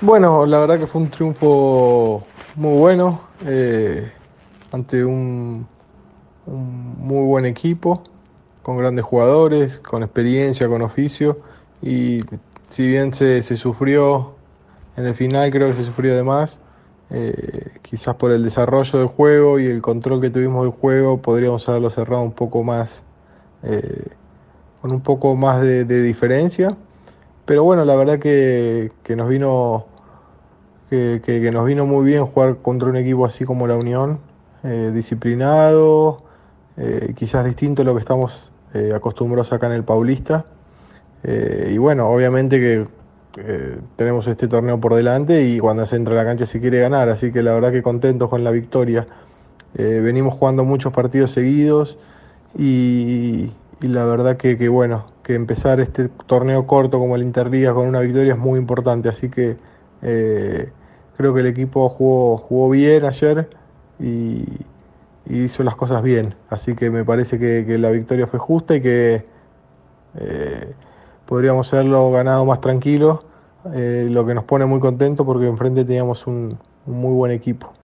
Bueno, la verdad que fue un triunfo muy bueno eh, ante un, un, muy buen equipo, con grandes jugadores, con experiencia, con oficio y si bien se, se sufrió en el final, creo que se sufrió de más. Eh, quizás por el desarrollo del juego y el control que tuvimos del juego podríamos haberlo cerrado un poco más eh, con un poco más de, de diferencia pero bueno, la verdad que, que nos vino que, que, nos vino muy bien jugar contra un equipo así como la Unión, eh, disciplinado, eh, quizás distinto a lo que estamos eh, acostumbrados acá en el Paulista. Y bueno, obviamente que tenemos este torneo por delante y cuando se entra a la cancha se quiere ganar, así que la verdad que contentos con la victoria. Venimos jugando muchos partidos seguidos y, y la verdad que, que bueno, que empezar este torneo corto como el Interliga con una victoria es muy importante, así que eh, creo que el equipo jugó, jugó bien ayer y, hizo las cosas bien, así que me parece que, la victoria fue justa y que eh, podríamos haberlo ganado más tranquilo, eh, lo que nos pone muy contentos porque enfrente teníamos un muy buen equipo.